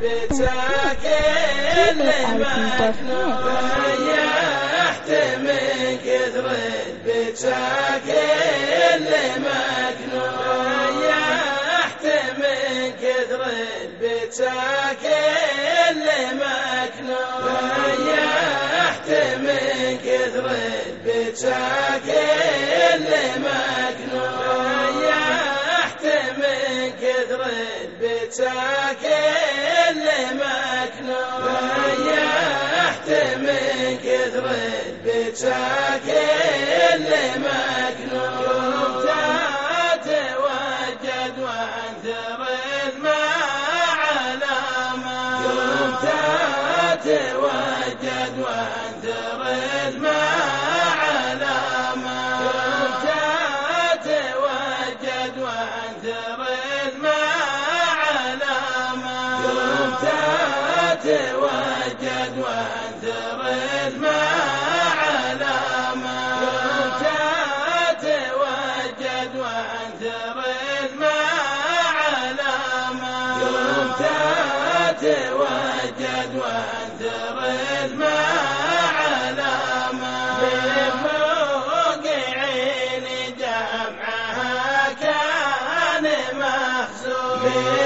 بيتك اللي مكنون من كثر اللي مكنون ريحت من كثر اللي مكنون ريحت من من كثر بيتك اللي مكنون تتوجد وانثر الماء على ما تتوجد وانثر الماء على ما تتوجد وانثر الماء على ما بموقعين جمعها كان مخزون.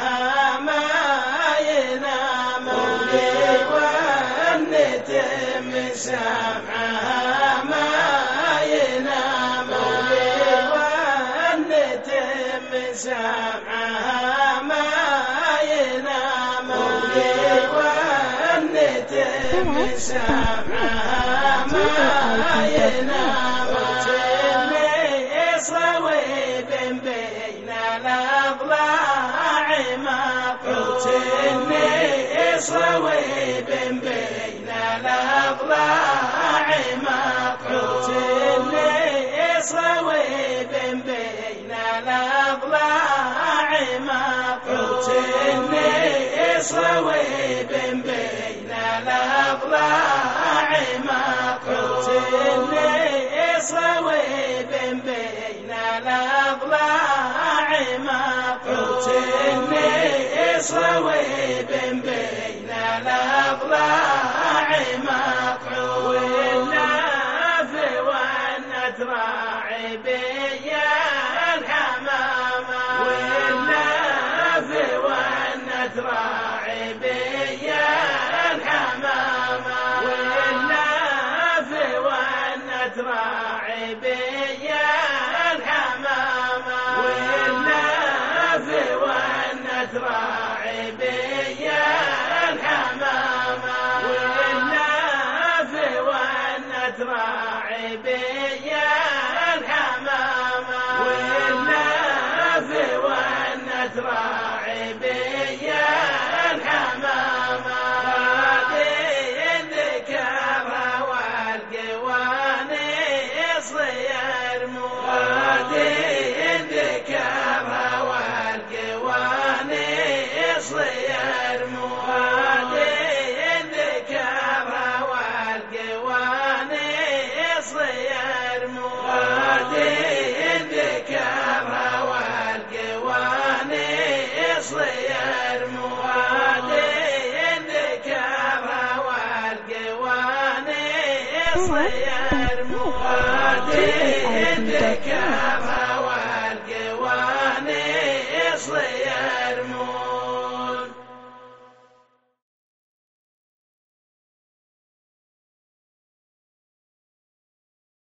سمعها ما ينام وأنت من سمعها ما ينام وأنت من سمعها ما ينام صويب بين الأضلاع ما قلت إني الأضلاع ما قلت إني صويب بين الأضلاع ما قلت إني صويب بين الأضلاع ما قلت إني صويب بين الأضلاع قلت إني والنت راعي بيا الحمامة والناف والنت راعي بيا الحمامة والناف والنت راعي بيا الحمامة والناف والنت راعي هذه